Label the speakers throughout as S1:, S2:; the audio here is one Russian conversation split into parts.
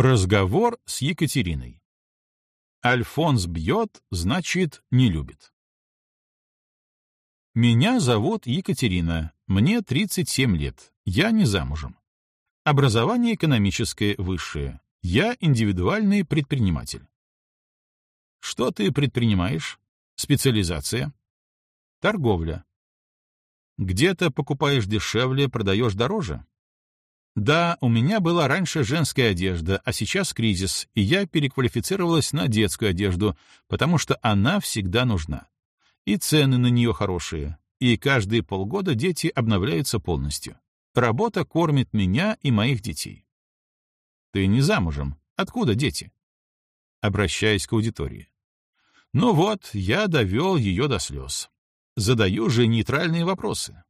S1: Разговор с Екатериной. Альфонс бьет, значит, не любит. Меня зовут Екатерина, мне 37 лет, я не замужем. Образование экономическое высшее, я индивидуальный предприниматель. Что ты предпринимаешь? Специализация? Торговля. Где-то покупаешь дешевле, продаешь дороже? Да, у меня была раньше женская одежда, а сейчас кризис, и я переквалифицировалась на детскую одежду, потому что она всегда нужна. И цены на нее хорошие, и каждые полгода дети обновляются полностью. Работа кормит меня и моих детей. Ты не замужем. Откуда дети? Обращаясь к аудитории. Ну вот, я довел ее до слез. Задаю же нейтральные вопросы.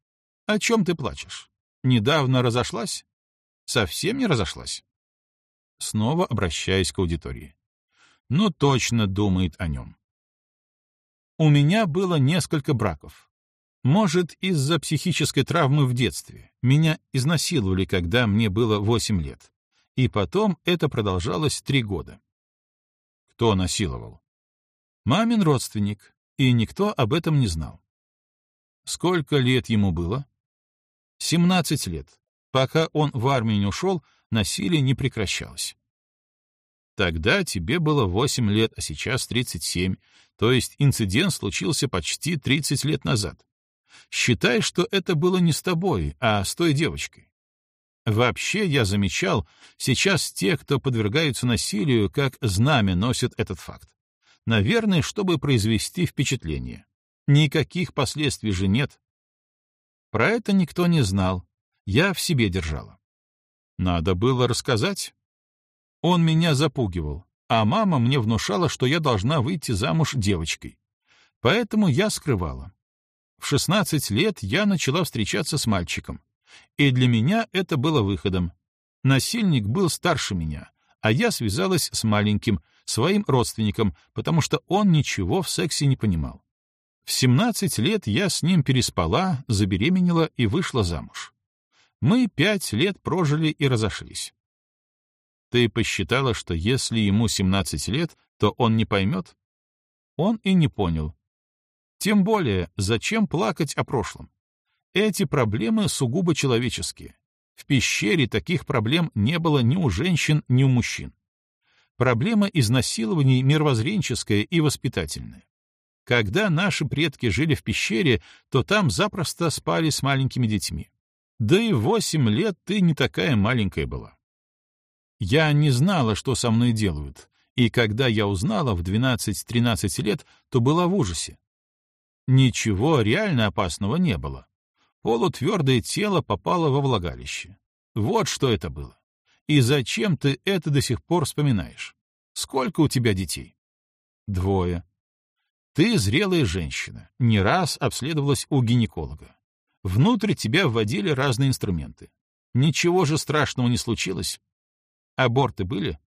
S1: О чем ты плачешь? Недавно разошлась? Совсем не разошлась? Снова обращаясь к аудитории. Ну, точно думает о нем. У меня было несколько браков. Может, из-за психической травмы в детстве. Меня изнасиловали, когда мне было 8 лет. И потом это продолжалось три года. Кто насиловал? Мамин родственник, и никто об этом не знал. Сколько лет ему было? 17 лет. Пока он в армию не ушел, насилие не прекращалось. Тогда тебе было 8 лет, а сейчас 37, то есть инцидент случился почти 30 лет назад. Считай, что это было не с тобой, а с той девочкой. Вообще, я замечал, сейчас те, кто подвергаются насилию, как знамя носят этот факт. Наверное, чтобы произвести впечатление. Никаких последствий же нет. Про это никто не знал, я в себе держала. Надо было рассказать. Он меня запугивал, а мама мне внушала, что я должна выйти замуж девочкой. Поэтому я скрывала. В 16 лет я начала встречаться с мальчиком. И для меня это было выходом. Насильник был старше меня, а я связалась с маленьким, своим родственником, потому что он ничего в сексе не понимал. В 17 лет я с ним переспала, забеременела и вышла замуж. Мы пять лет прожили и разошлись. Ты посчитала, что если ему 17 лет, то он не поймет? Он и не понял. Тем более, зачем плакать о прошлом? Эти проблемы сугубо человеческие. В пещере таких проблем не было ни у женщин, ни у мужчин. Проблема изнасилований мировоззренческая и воспитательная. Когда наши предки жили в пещере, то там запросто спали с маленькими детьми. Да и восемь лет ты не такая маленькая была. Я не знала, что со мной делают, и когда я узнала в 12-13 лет, то была в ужасе. Ничего реально опасного не было. Полутвердое тело попало во влагалище. Вот что это было. И зачем ты это до сих пор вспоминаешь? Сколько у тебя детей? Двое. Ты зрелая женщина, не раз обследовалась у гинеколога. Внутрь тебя вводили разные инструменты. Ничего же страшного не случилось. Аборты были?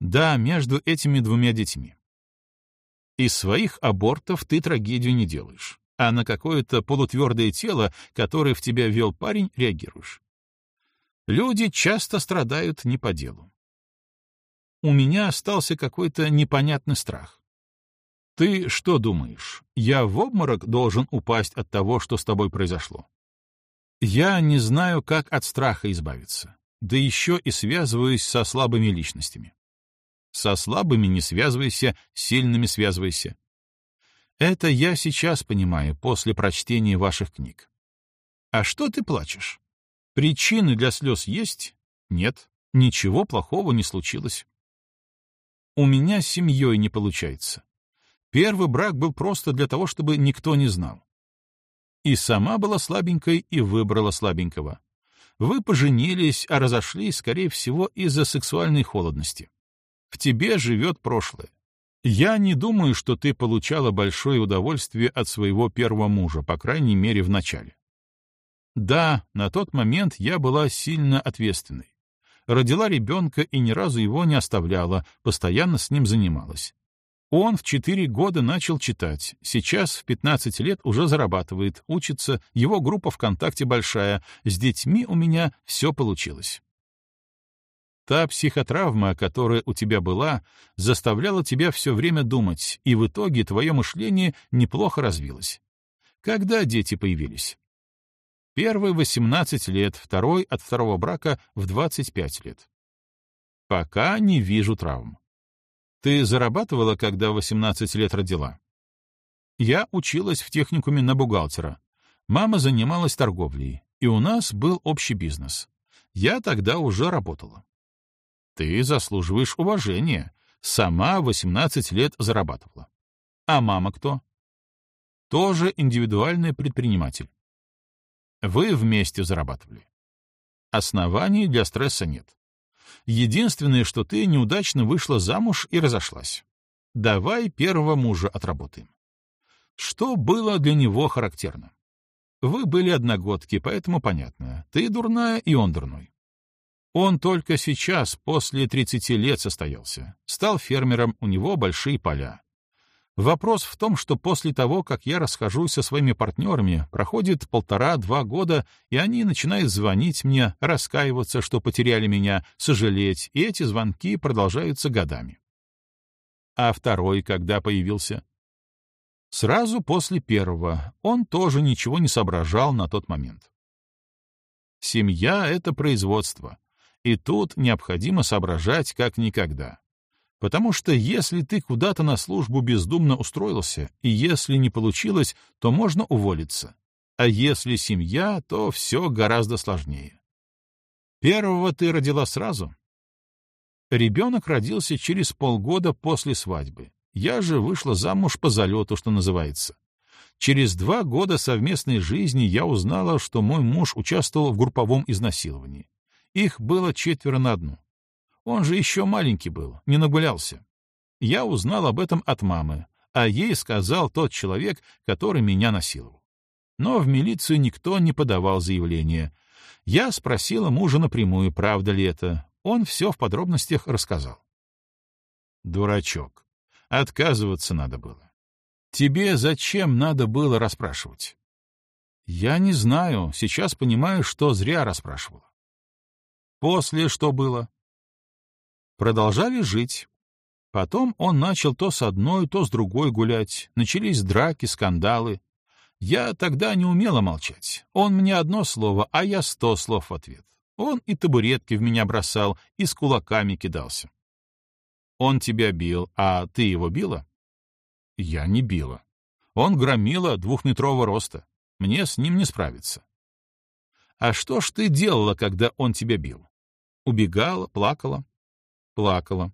S1: Да, между этими двумя детьми. Из своих абортов ты трагедию не делаешь, а на какое-то полутвердое тело, которое в тебя вел парень, реагируешь. Люди часто страдают не по делу. У меня остался какой-то непонятный страх. Ты что думаешь, я в обморок должен упасть от того, что с тобой произошло? Я не знаю, как от страха избавиться, да еще и связываюсь со слабыми личностями. Со слабыми не связывайся, сильными связывайся. Это я сейчас понимаю после прочтения ваших книг. А что ты плачешь? Причины для слез есть? Нет, ничего плохого не случилось. У меня с семьей не получается. Первый брак был просто для того, чтобы никто не знал. И сама была слабенькой, и выбрала слабенького. Вы поженились, а разошлись, скорее всего, из-за сексуальной холодности. В тебе живет прошлое. Я не думаю, что ты получала большое удовольствие от своего первого мужа, по крайней мере, в начале. Да, на тот момент я была сильно ответственной. Родила ребенка и ни разу его не оставляла, постоянно с ним занималась. Он в 4 года начал читать, сейчас в 15 лет уже зарабатывает, учится, его группа ВКонтакте большая, с детьми у меня все получилось. Та психотравма, которая у тебя была, заставляла тебя все время думать, и в итоге твое мышление неплохо развилось. Когда дети появились? Первый — 18 лет, второй — от второго брака в 25 лет. Пока не вижу травм. Ты зарабатывала, когда 18 лет родила? Я училась в техникуме на бухгалтера. Мама занималась торговлей, и у нас был общий бизнес. Я тогда уже работала. Ты заслуживаешь уважения. Сама 18 лет зарабатывала. А мама кто? Тоже индивидуальный предприниматель. Вы вместе зарабатывали. Оснований для стресса нет. Единственное, что ты неудачно вышла замуж и разошлась. Давай первого мужа отработаем. Что было для него характерно? Вы были одногодки, поэтому понятно. Ты дурная, и он дурной. Он только сейчас, после 30 лет, состоялся. Стал фермером, у него большие поля. Вопрос в том, что после того, как я расхожусь со своими партнерами, проходит полтора-два года, и они начинают звонить мне, раскаиваться, что потеряли меня, сожалеть, и эти звонки продолжаются годами. А второй когда появился? Сразу после первого. Он тоже ничего не соображал на тот момент. Семья — это производство. И тут необходимо соображать как никогда. Потому что если ты куда-то на службу бездумно устроился, и если не получилось, то можно уволиться. А если семья, то все гораздо сложнее. Первого ты родила сразу? Ребенок родился через полгода после свадьбы. Я же вышла замуж по залету, что называется. Через два года совместной жизни я узнала, что мой муж участвовал в групповом изнасиловании. Их было четверо на одну. Он же еще маленький был, не нагулялся. Я узнал об этом от мамы, а ей сказал тот человек, который меня насиловал. Но в милицию никто не подавал заявление. Я спросила мужа напрямую, правда ли это. Он все в подробностях рассказал. Дурачок. Отказываться надо было. Тебе зачем надо было расспрашивать? Я не знаю, сейчас понимаю, что зря расспрашивала. После что было? Продолжали жить. Потом он начал то с одной, то с другой гулять. Начались драки, скандалы. Я тогда не умела молчать. Он мне одно слово, а я сто слов в ответ. Он и табуретки в меня бросал, и с кулаками кидался. Он тебя бил, а ты его била? Я не била. Он громила двухметрового роста. Мне с ним не справиться. А что ж ты делала, когда он тебя бил? Убегала, плакала? Плакала.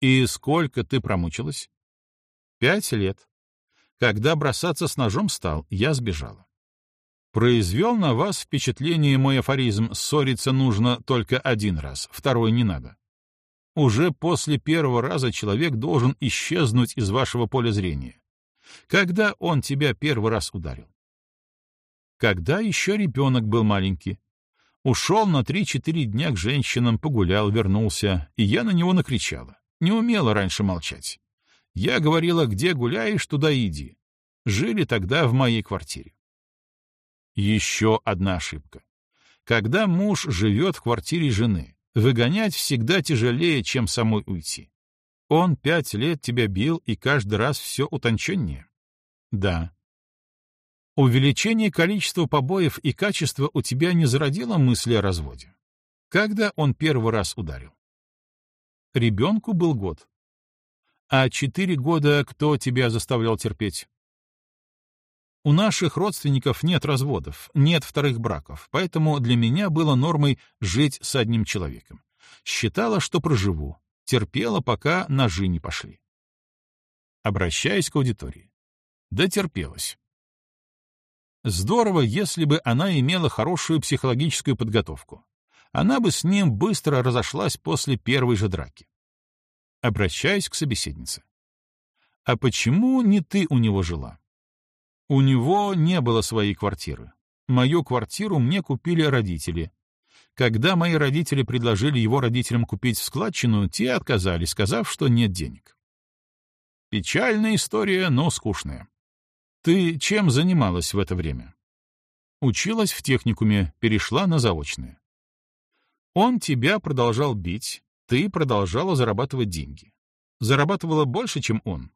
S1: И сколько ты промучилась? Пять лет. Когда бросаться с ножом стал, я сбежала. Произвел на вас впечатление мой афоризм «ссориться нужно только один раз, второй не надо». Уже после первого раза человек должен исчезнуть из вашего поля зрения. Когда он тебя первый раз ударил? Когда еще ребенок был маленький. Ушел на три-четыре дня к женщинам, погулял, вернулся, и я на него накричала. Не умела раньше молчать. Я говорила, где гуляешь, туда иди. Жили тогда в моей квартире. Еще одна ошибка. Когда муж живет в квартире жены, Выгонять всегда тяжелее, чем самой уйти. Он пять лет тебя бил, и каждый раз все утонченнее? Да. Увеличение количества побоев и качества у тебя не зародило мысли о разводе? Когда он первый раз ударил? Ребенку был год. А четыре года кто тебя заставлял терпеть? У наших родственников нет разводов, нет вторых браков, поэтому для меня было нормой жить с одним человеком. Считала, что проживу, терпела, пока ножи не пошли. Обращаясь к аудитории. Дотерпелась. Здорово, если бы она имела хорошую психологическую подготовку. Она бы с ним быстро разошлась после первой же драки. Обращаясь к собеседнице. «А почему не ты у него жила?» У него не было своей квартиры. Мою квартиру мне купили родители. Когда мои родители предложили его родителям купить складчину, те отказались, сказав, что нет денег. Печальная история, но скучная. Ты чем занималась в это время? Училась в техникуме, перешла на заочное. Он тебя продолжал бить, ты продолжала зарабатывать деньги. Зарабатывала больше, чем он.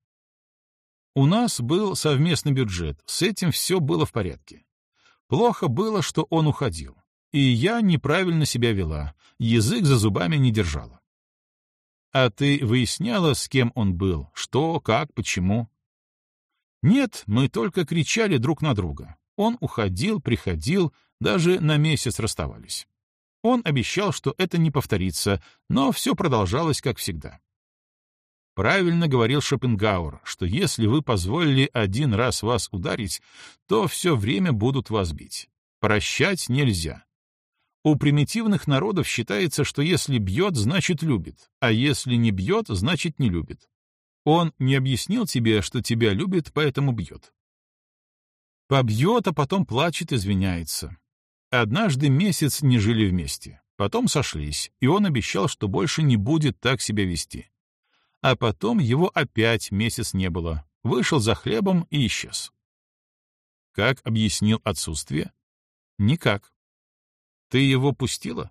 S1: У нас был совместный бюджет, с этим все было в порядке. Плохо было, что он уходил. И я неправильно себя вела, язык за зубами не держала. А ты выясняла, с кем он был, что, как, почему? Нет, мы только кричали друг на друга. Он уходил, приходил, даже на месяц расставались. Он обещал, что это не повторится, но все продолжалось как всегда. Правильно говорил Шопенгауэр, что если вы позволили один раз вас ударить, то все время будут вас бить. Прощать нельзя. У примитивных народов считается, что если бьет, значит любит, а если не бьет, значит не любит. Он не объяснил тебе, что тебя любит, поэтому бьет. Побьет, а потом плачет, извиняется. Однажды месяц не жили вместе, потом сошлись, и он обещал, что больше не будет так себя вести. А потом его опять месяц не было, вышел за хлебом и исчез. Как объяснил отсутствие? Никак. Ты его пустила?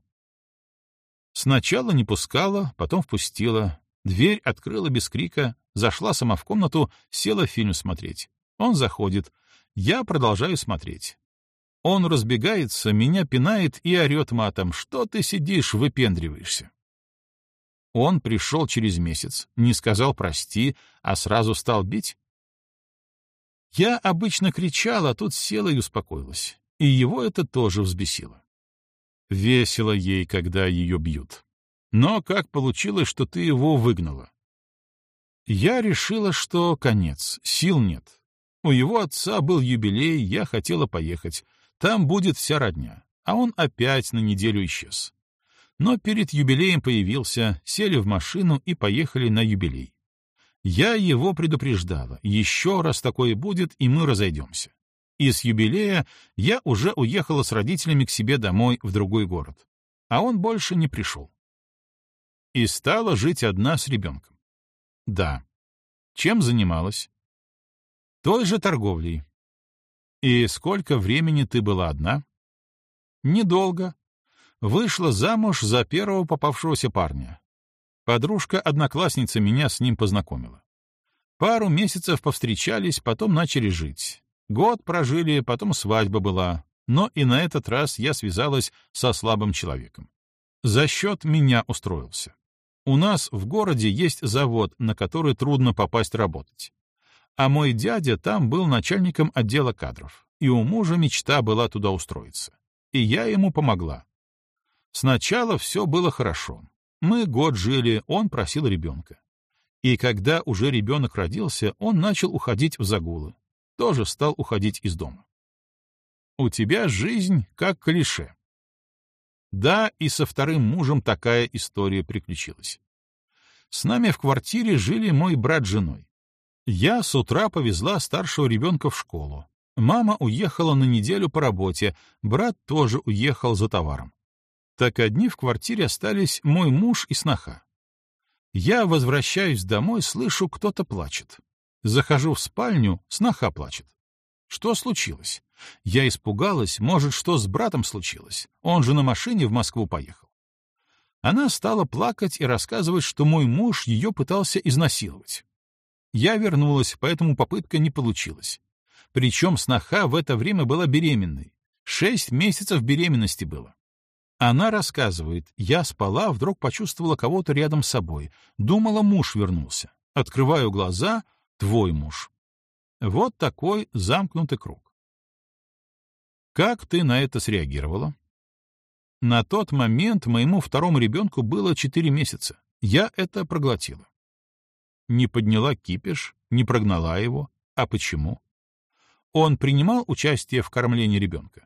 S1: Сначала не пускала, потом впустила. Дверь открыла без крика, зашла сама в комнату, села фильм смотреть. Он заходит. Я продолжаю смотреть. Он разбегается, меня пинает и орет матом. Что ты сидишь, выпендриваешься? Он пришел через месяц, не сказал «прости», а сразу стал бить? Я обычно кричала, а тут села и успокоилась. И его это тоже взбесило. Весело ей, когда ее бьют. Но как получилось, что ты его выгнала? Я решила, что конец, сил нет. У его отца был юбилей, я хотела поехать. Там будет вся родня. А он опять на неделю исчез. Но перед юбилеем появился, сели в машину и поехали на юбилей. Я его предупреждала, еще раз такое будет, и мы разойдемся. И с юбилея я уже уехала с родителями к себе домой в другой город. А он больше не пришел. И стала жить одна с ребенком. Да. Чем занималась? Той же торговлей. И сколько времени ты была одна? Недолго. Вышла замуж за первого попавшегося парня. Подружка-одноклассница меня с ним познакомила. Пару месяцев повстречались, потом начали жить. Год прожили, потом свадьба была, но и на этот раз я связалась со слабым человеком. За счет меня устроился. У нас в городе есть завод, на который трудно попасть работать. А мой дядя там был начальником отдела кадров, и у мужа мечта была туда устроиться. И я ему помогла. Сначала все было хорошо. Мы год жили, он просил ребенка. И когда уже ребенок родился, он начал уходить в загулы. Тоже стал уходить из дома. У тебя жизнь как клише. Да, и со вторым мужем такая история приключилась. С нами в квартире жили мой брат с женой. Я с утра повезла старшего ребенка в школу. Мама уехала на неделю по работе, брат тоже уехал за товаром так одни в квартире остались мой муж и сноха. Я возвращаюсь домой, слышу, кто-то плачет. Захожу в спальню, сноха плачет. Что случилось? Я испугалась, может, что с братом случилось. Он же на машине в Москву поехал. Она стала плакать и рассказывать, что мой муж ее пытался изнасиловать. Я вернулась, поэтому попытка не получилась. Причем сноха в это время была беременной. Шесть месяцев беременности было. Она рассказывает, я спала, вдруг почувствовала кого-то рядом с собой. Думала, муж вернулся. Открываю глаза — твой муж. Вот такой замкнутый круг. Как ты на это среагировала? На тот момент моему второму ребенку было четыре месяца. Я это проглотила. Не подняла кипиш, не прогнала его. А почему? Он принимал участие в кормлении ребенка?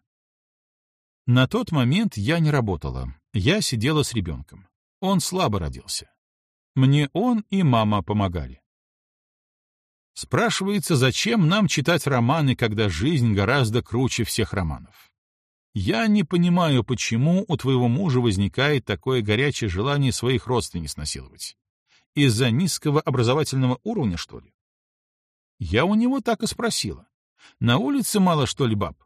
S1: На тот момент я не работала. Я сидела с ребенком. Он слабо родился. Мне он и мама помогали. Спрашивается, зачем нам читать романы, когда жизнь гораздо круче всех романов? Я не понимаю, почему у твоего мужа возникает такое горячее желание своих родственниц насиловать. Из-за низкого образовательного уровня, что ли? Я у него так и спросила. На улице мало что ли баб?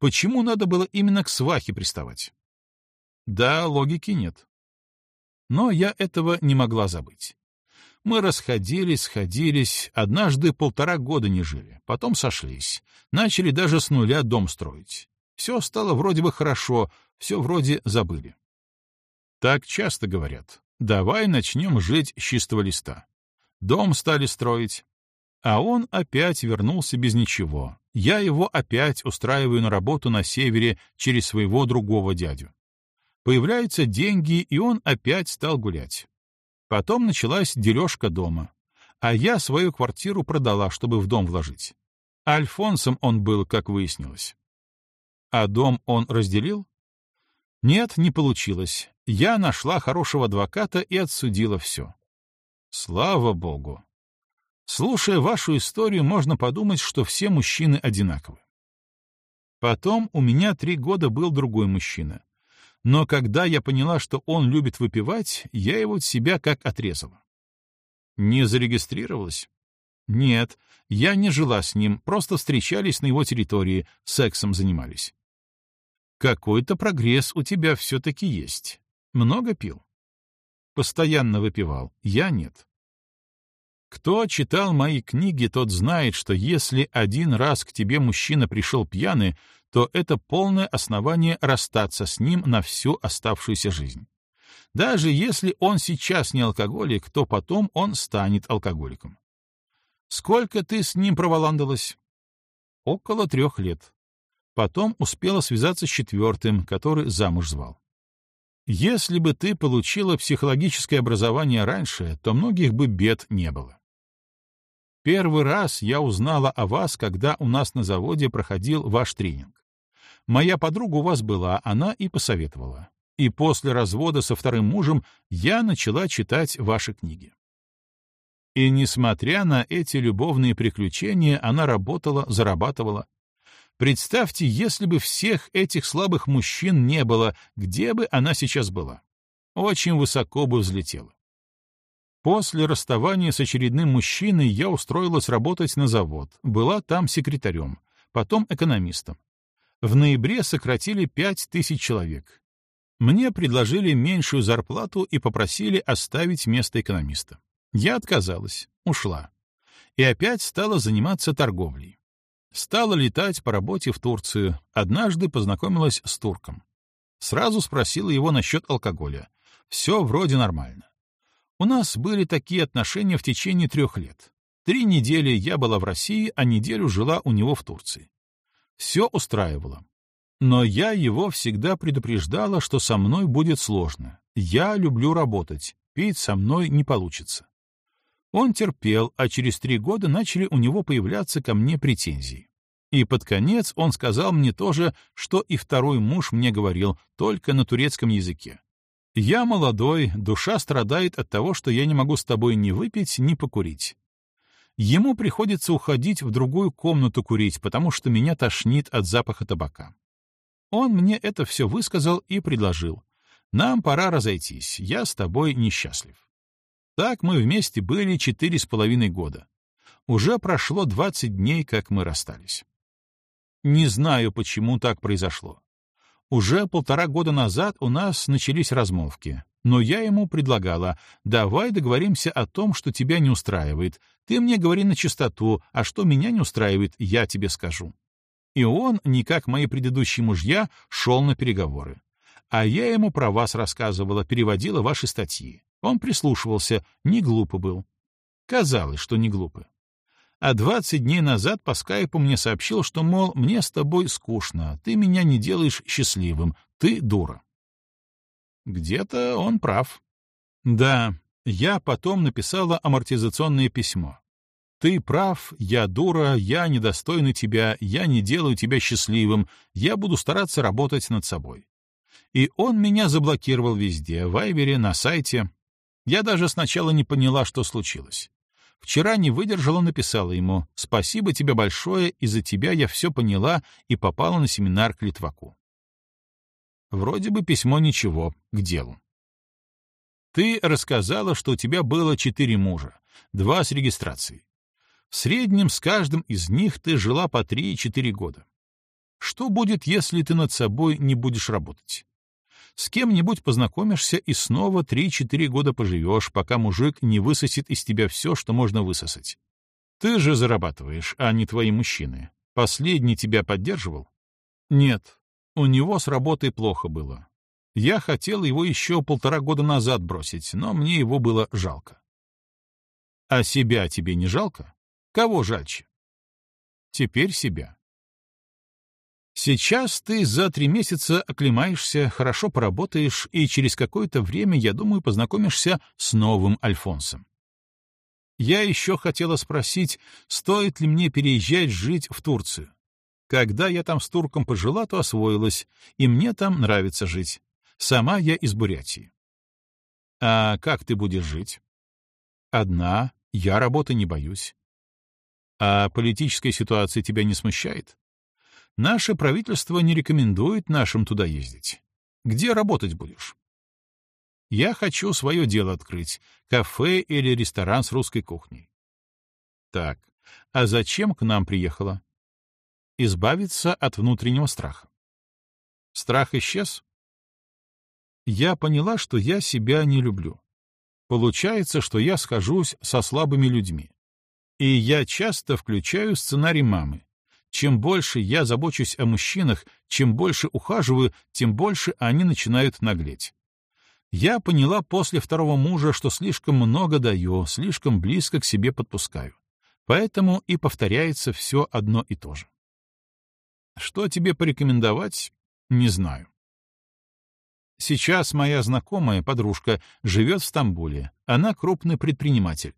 S1: Почему надо было именно к свахе приставать? Да, логики нет. Но я этого не могла забыть. Мы расходились, сходились, однажды полтора года не жили, потом сошлись, начали даже с нуля дом строить. Все стало вроде бы хорошо, все вроде забыли. Так часто говорят. Давай начнем жить с чистого листа. Дом стали строить. А он опять вернулся без ничего. Я его опять устраиваю на работу на севере через своего другого дядю. Появляются деньги, и он опять стал гулять. Потом началась дележка дома. А я свою квартиру продала, чтобы в дом вложить. Альфонсом он был, как выяснилось. А дом он разделил? Нет, не получилось. Я нашла хорошего адвоката и отсудила все. Слава богу. Слушая вашу историю, можно подумать, что все мужчины одинаковы. Потом у меня три года был другой мужчина. Но когда я поняла, что он любит выпивать, я его от себя как отрезала. Не зарегистрировалась? Нет, я не жила с ним, просто встречались на его территории, сексом занимались. Какой-то прогресс у тебя все-таки есть. Много пил? Постоянно выпивал, я нет. Кто читал мои книги, тот знает, что если один раз к тебе мужчина пришел пьяный, то это полное основание расстаться с ним на всю оставшуюся жизнь. Даже если он сейчас не алкоголик, то потом он станет алкоголиком. Сколько ты с ним проволандалась? Около трех лет. Потом успела связаться с четвертым, который замуж звал. Если бы ты получила психологическое образование раньше, то многих бы бед не было. Первый раз я узнала о вас, когда у нас на заводе проходил ваш тренинг. Моя подруга у вас была, она и посоветовала. И после развода со вторым мужем я начала читать ваши книги. И несмотря на эти любовные приключения, она работала, зарабатывала, Представьте, если бы всех этих слабых мужчин не было, где бы она сейчас была? Очень высоко бы взлетела. После расставания с очередным мужчиной я устроилась работать на завод, была там секретарем, потом экономистом. В ноябре сократили пять тысяч человек. Мне предложили меньшую зарплату и попросили оставить место экономиста. Я отказалась, ушла. И опять стала заниматься торговлей. Стала летать по работе в Турцию, однажды познакомилась с турком. Сразу спросила его насчет алкоголя. Все вроде нормально. У нас были такие отношения в течение трех лет. Три недели я была в России, а неделю жила у него в Турции. Все устраивало. Но я его всегда предупреждала, что со мной будет сложно. Я люблю работать, пить со мной не получится. Он терпел, а через три года начали у него появляться ко мне претензии. И под конец он сказал мне тоже, что и второй муж мне говорил, только на турецком языке. «Я молодой, душа страдает от того, что я не могу с тобой ни выпить, ни покурить. Ему приходится уходить в другую комнату курить, потому что меня тошнит от запаха табака. Он мне это все высказал и предложил. Нам пора разойтись, я с тобой несчастлив. Так мы вместе были четыре с половиной года. Уже прошло двадцать дней, как мы расстались. Не знаю, почему так произошло. Уже полтора года назад у нас начались размолвки, но я ему предлагала, давай договоримся о том, что тебя не устраивает. Ты мне говори на чистоту, а что меня не устраивает, я тебе скажу. И он, не как мои предыдущие мужья, шел на переговоры. А я ему про вас рассказывала, переводила ваши статьи. Он прислушивался, не глупо был. Казалось, что не глупо. А двадцать дней назад по скайпу мне сообщил, что, мол, мне с тобой скучно, ты меня не делаешь счастливым, ты дура. Где-то он прав. Да, я потом написала амортизационное письмо. Ты прав, я дура, я недостойна тебя, я не делаю тебя счастливым, я буду стараться работать над собой. И он меня заблокировал везде, в Айвере, на сайте. Я даже сначала не поняла, что случилось. Вчера не выдержала, написала ему «Спасибо тебе большое, из-за тебя я все поняла и попала на семинар к Литваку». Вроде бы письмо ничего, к делу. Ты рассказала, что у тебя было четыре мужа, два с регистрацией. В среднем с каждым из них ты жила по три-четыре года. Что будет, если ты над собой не будешь работать? С кем-нибудь познакомишься и снова 3-4 года поживешь, пока мужик не высосет из тебя все, что можно высосать. Ты же зарабатываешь, а не твои мужчины. Последний тебя поддерживал? Нет, у него с работой плохо было. Я хотел его еще полтора года назад бросить, но мне его было жалко. А себя тебе не жалко? Кого жальче? Теперь себя. Сейчас ты за три месяца оклемаешься, хорошо поработаешь, и через какое-то время, я думаю, познакомишься с новым Альфонсом. Я еще хотела спросить, стоит ли мне переезжать жить в Турцию. Когда я там с турком пожила, то освоилась, и мне там нравится жить. Сама я из Бурятии. А как ты будешь жить? Одна, я работы не боюсь. А политическая ситуация тебя не смущает? Наше правительство не рекомендует нашим туда ездить. Где работать будешь? Я хочу свое дело открыть, кафе или ресторан с русской кухней. Так, а зачем к нам приехала? Избавиться от внутреннего страха. Страх исчез? Я поняла, что я себя не люблю. Получается, что я схожусь со слабыми людьми. И я часто включаю сценарий мамы. Чем больше я забочусь о мужчинах, чем больше ухаживаю, тем больше они начинают наглеть. Я поняла после второго мужа, что слишком много даю, слишком близко к себе подпускаю. Поэтому и повторяется все одно и то же. Что тебе порекомендовать, не знаю. Сейчас моя знакомая, подружка, живет в Стамбуле. Она крупный предприниматель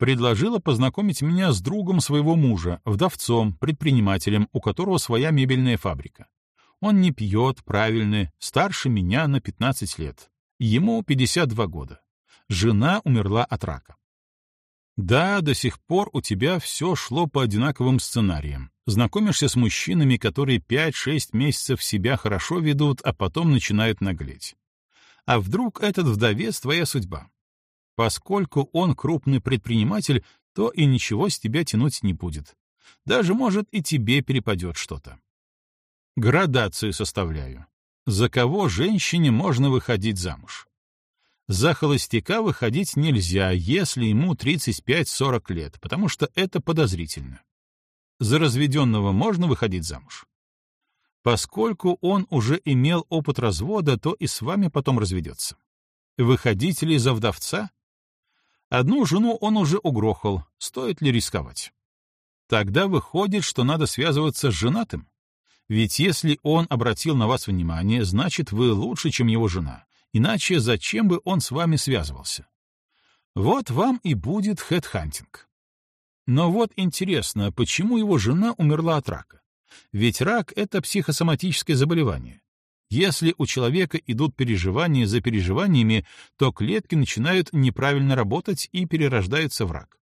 S1: предложила познакомить меня с другом своего мужа, вдовцом, предпринимателем, у которого своя мебельная фабрика. Он не пьет, правильный, старше меня на 15 лет. Ему 52 года. Жена умерла от рака. Да, до сих пор у тебя все шло по одинаковым сценариям. Знакомишься с мужчинами, которые 5-6 месяцев себя хорошо ведут, а потом начинают наглеть. А вдруг этот вдовец — твоя судьба? Поскольку он крупный предприниматель, то и ничего с тебя тянуть не будет. Даже, может, и тебе перепадет что-то. Градацию составляю. За кого женщине можно выходить замуж? За холостяка выходить нельзя, если ему 35-40 лет, потому что это подозрительно. За разведенного можно выходить замуж? Поскольку он уже имел опыт развода, то и с вами потом разведется. Выходить ли за вдовца? Одну жену он уже угрохал, стоит ли рисковать? Тогда выходит, что надо связываться с женатым. Ведь если он обратил на вас внимание, значит, вы лучше, чем его жена. Иначе зачем бы он с вами связывался? Вот вам и будет хедхантинг. Но вот интересно, почему его жена умерла от рака? Ведь рак — это психосоматическое заболевание. Если у человека идут переживания за переживаниями, то клетки начинают неправильно работать и перерождаются в рак.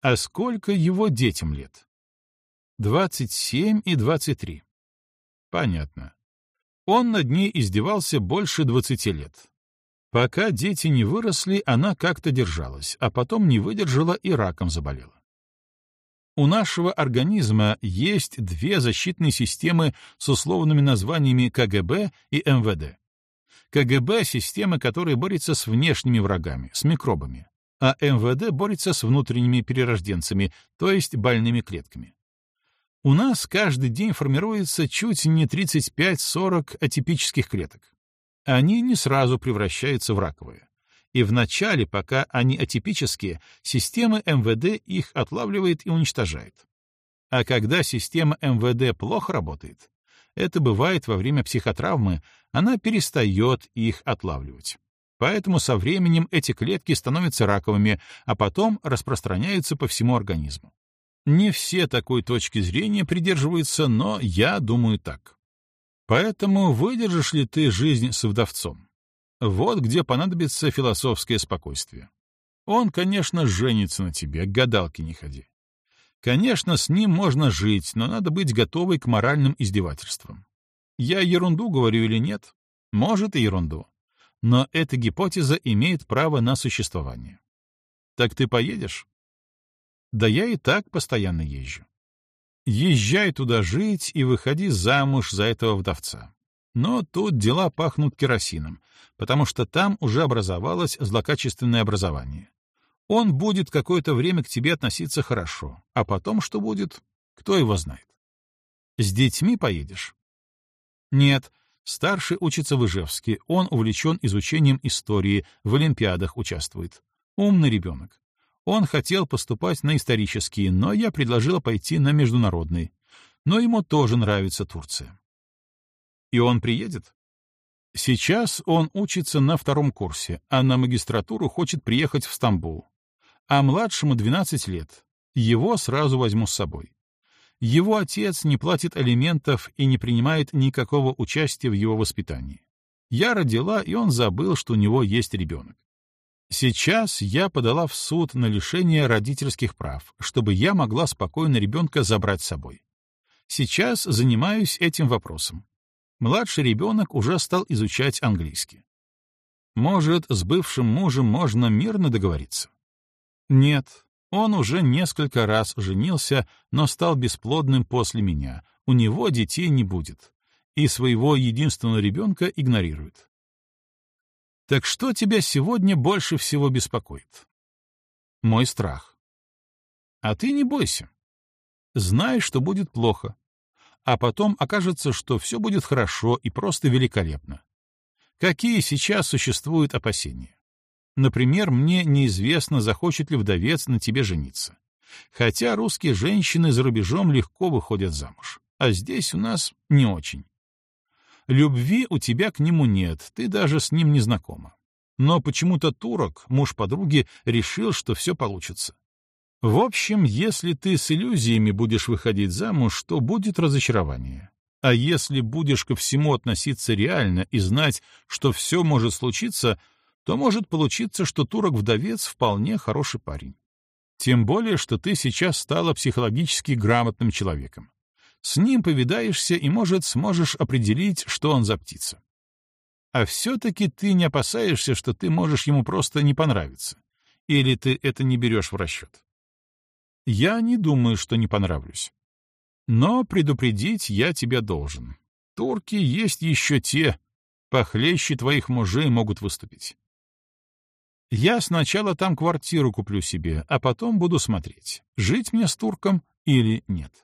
S1: А сколько его детям лет? 27 и 23. Понятно. Он над ней издевался больше 20 лет. Пока дети не выросли, она как-то держалась, а потом не выдержала и раком заболела. У нашего организма есть две защитные системы с условными названиями КГБ и МВД. КГБ — система, которая борется с внешними врагами, с микробами, а МВД борется с внутренними перерожденцами, то есть больными клетками. У нас каждый день формируется чуть не 35-40 атипических клеток. Они не сразу превращаются в раковые и в начале, пока они атипические, система МВД их отлавливает и уничтожает. А когда система МВД плохо работает, это бывает во время психотравмы, она перестает их отлавливать. Поэтому со временем эти клетки становятся раковыми, а потом распространяются по всему организму. Не все такой точки зрения придерживаются, но я думаю так. Поэтому выдержишь ли ты жизнь с вдовцом? Вот где понадобится философское спокойствие. Он, конечно, женится на тебе, гадалки не ходи. Конечно, с ним можно жить, но надо быть готовой к моральным издевательствам. Я ерунду говорю или нет? Может, и ерунду. Но эта гипотеза имеет право на существование. Так ты поедешь? Да я и так постоянно езжу. Езжай туда жить и выходи замуж за этого вдовца. Но тут дела пахнут керосином, потому что там уже образовалось злокачественное образование. Он будет какое-то время к тебе относиться хорошо, а потом что будет, кто его знает. С детьми поедешь? Нет, старший учится в Ижевске, он увлечен изучением истории, в олимпиадах участвует. Умный ребенок. Он хотел поступать на исторические, но я предложила пойти на международный. Но ему тоже нравится Турция. И он приедет? Сейчас он учится на втором курсе, а на магистратуру хочет приехать в Стамбул. А младшему 12 лет. Его сразу возьму с собой. Его отец не платит алиментов и не принимает никакого участия в его воспитании. Я родила, и он забыл, что у него есть ребенок. Сейчас я подала в суд на лишение родительских прав, чтобы я могла спокойно ребенка забрать с собой. Сейчас занимаюсь этим вопросом. Младший ребенок уже стал изучать английский. Может, с бывшим мужем можно мирно договориться? Нет, он уже несколько раз женился, но стал бесплодным после меня. У него детей не будет. И своего единственного ребенка игнорирует. Так что тебя сегодня больше всего беспокоит? Мой страх. А ты не бойся. Знай, что будет плохо. А потом окажется, что все будет хорошо и просто великолепно. Какие сейчас существуют опасения? Например, мне неизвестно, захочет ли вдовец на тебе жениться. Хотя русские женщины за рубежом легко выходят замуж, а здесь у нас не очень. Любви у тебя к нему нет, ты даже с ним не знакома. Но почему-то турок, муж подруги, решил, что все получится. В общем, если ты с иллюзиями будешь выходить замуж, то будет разочарование. А если будешь ко всему относиться реально и знать, что все может случиться — то может получиться, что турок-вдовец вполне хороший парень. Тем более, что ты сейчас стала психологически грамотным человеком. С ним повидаешься и, может, сможешь определить, что он за птица. А все-таки ты не опасаешься, что ты можешь ему просто не понравиться. Или ты это не берешь в расчет? Я не думаю, что не понравлюсь. Но предупредить я тебя должен. Турки есть еще те, похлеще твоих мужей могут выступить. Я сначала там квартиру куплю себе, а потом буду смотреть, жить мне с турком или нет.